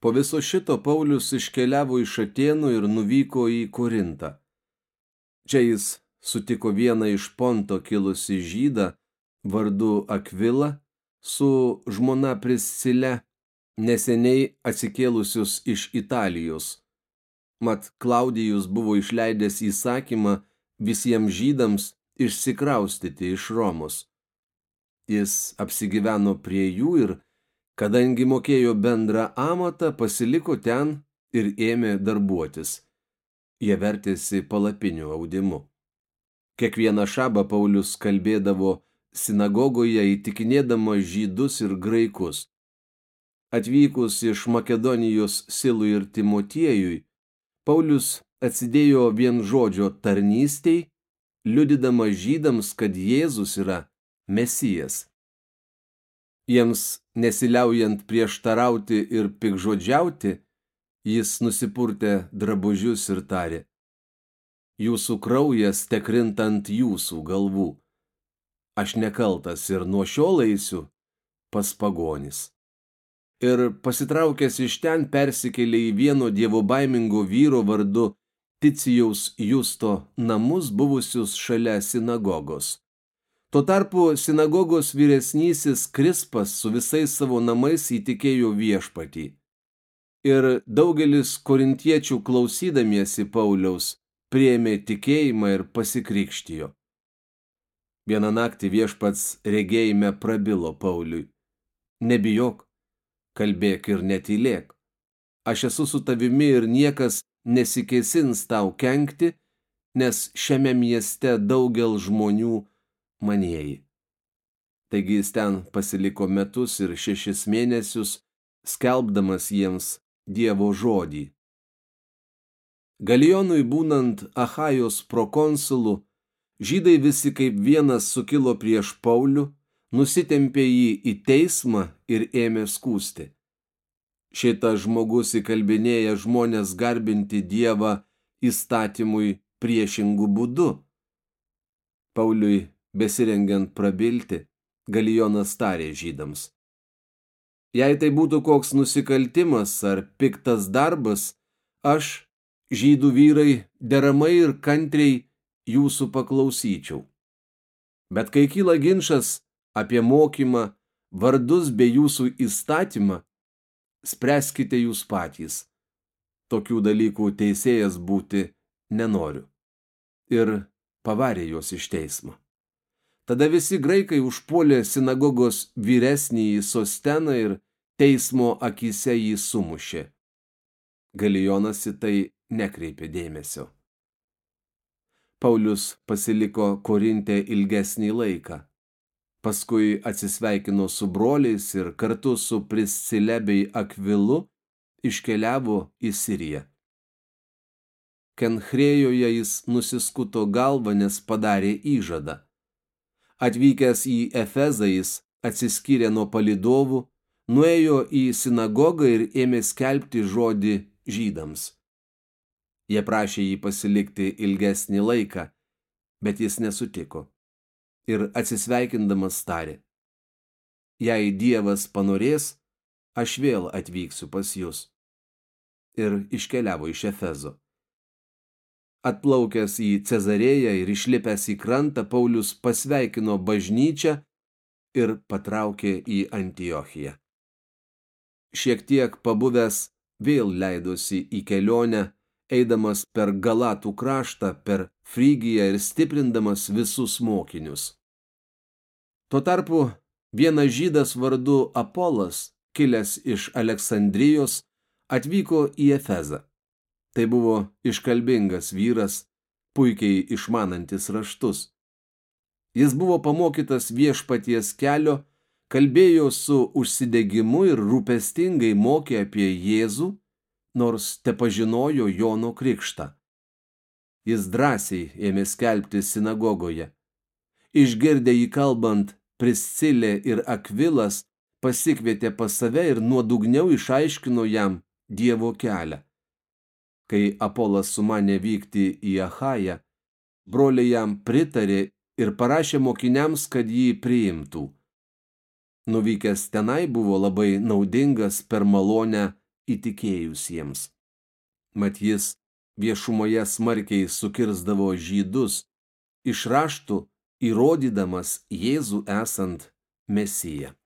Po viso šito Paulius iškeliavo iš Atenų ir nuvyko į Korintą. Čia jis sutiko vieną iš Ponto kilusi žydą vardu Akvilą su žmona Priscile, neseniai atsikėlusius iš Italijos. Mat Klaudijus buvo išleidęs įsakymą visiems žydams išsikraustyti iš Romos. Jis apsigyveno prie jų ir kadangi mokėjo bendrą amatą, pasiliko ten ir ėmė darbuotis. Jie vertėsi palapinių audimu. Kiekvieną šabą Paulius kalbėdavo sinagogoje įtikinėdama žydus ir graikus. Atvykus iš Makedonijos Silui ir Timotiejui, Paulius atsidėjo vien žodžio tarnystei, liudydama žydams, kad Jėzus yra Mesijas. Jiems nesiliaujant prieštarauti ir pikžodžiauti, jis nusipurtė drabužius ir tarė. Jūsų kraujas tekrintant jūsų galvų. Aš nekaltas ir nuo šiol eisiu pas pagonis. Ir pasitraukęs iš ten persikėlė į vieno dievo baimingo vyro vardu Ticijaus Justo namus buvusius šalia sinagogos. Tuo tarpu sinagogos vyresnysis Krispas su visais savo namais įtikėjo viešpatį. Ir daugelis korintiečių klausydamiesi Pauliaus priėmė tikėjimą ir pasikrikštijo. Vieną naktį viešpats regėjime prabilo Pauliui. Nebijok, kalbėk ir netylėk. Aš esu su tavimi ir niekas nesikėsins tau kenkti, nes šiame mieste daugel žmonių manieji. Taigi jis ten pasiliko metus ir šešis mėnesius, skelbdamas jiems Dievo žodį. Galijonui būnant Ahajos prokonsulu, žydai visi kaip vienas sukilo prieš Paulių, nusitempė jį į teismą ir ėmė skūsti. Šitas žmogus įkalbinėja žmonės garbinti Dievą įstatymui priešingų būdu. Pauliui besirengiant prabilti, Galijonas tarė žydams. Jei tai būtų koks nusikaltimas ar piktas darbas, aš, žydų vyrai, deramai ir kantriai jūsų paklausyčiau. Bet kai kyla ginčas apie mokymą, vardus bei jūsų įstatymą, spręskite jūs patys. Tokių dalykų teisėjas būti nenoriu. Ir pavarė juos iš teismo. Tada visi graikai užpuolė sinagogos vyresnįjį Sosteną ir teismo akise jį sumušė. Galijonas į tai nekreipė dėmesio. Paulius pasiliko Korinte ilgesnį laiką. Paskui atsisveikino su broliais ir kartu su Priscile bei Akvilu iškeliavo į Siriją. Kenchrėjoje jis nusiskuto galvą, nes padarė įžadą. Atvykęs į Efezą jis atsiskyrė nuo palidovų, nuėjo į sinagogą ir ėmė skelbti žodį žydams. Jie prašė jį pasilikti ilgesnį laiką, bet jis nesutiko. Ir atsisveikindamas tarė, jei Dievas panorės, aš vėl atvyksiu pas jūs. Ir iškeliavo iš Efezo. Atplaukęs į Cezarėją ir išlipęs į krantą, Paulius pasveikino bažnyčią ir patraukė į Antiochiją. Šiek tiek pabuvęs vėl leidosi į kelionę, eidamas per Galatų kraštą, per Frygiją ir stiprindamas visus mokinius. Tuo tarpu vienas žydas vardu Apolas, kilęs iš Aleksandrijos, atvyko į Efezą. Tai buvo iškalbingas vyras, puikiai išmanantis raštus. Jis buvo pamokytas viešpaties kelio, kalbėjo su užsidegimu ir rūpestingai mokė apie Jėzų, nors te pažinojo Jono krikštą. Jis drąsiai ėmė skelbti sinagogoje. Išgirdę jį kalbant, Priscilė ir Akvilas pasikvietė pas save ir nuodugniau išaiškino jam Dievo kelią. Kai Apolas sumanė vykti į Ahają, broliai jam pritarė ir parašė mokiniams, kad jį priimtų. Nuvykęs tenai buvo labai naudingas per malonę įtikėjusiems. Mat jis viešumoje smarkiai sukirsdavo žydus, iš raštų įrodydamas Jėzų esant Mesiją.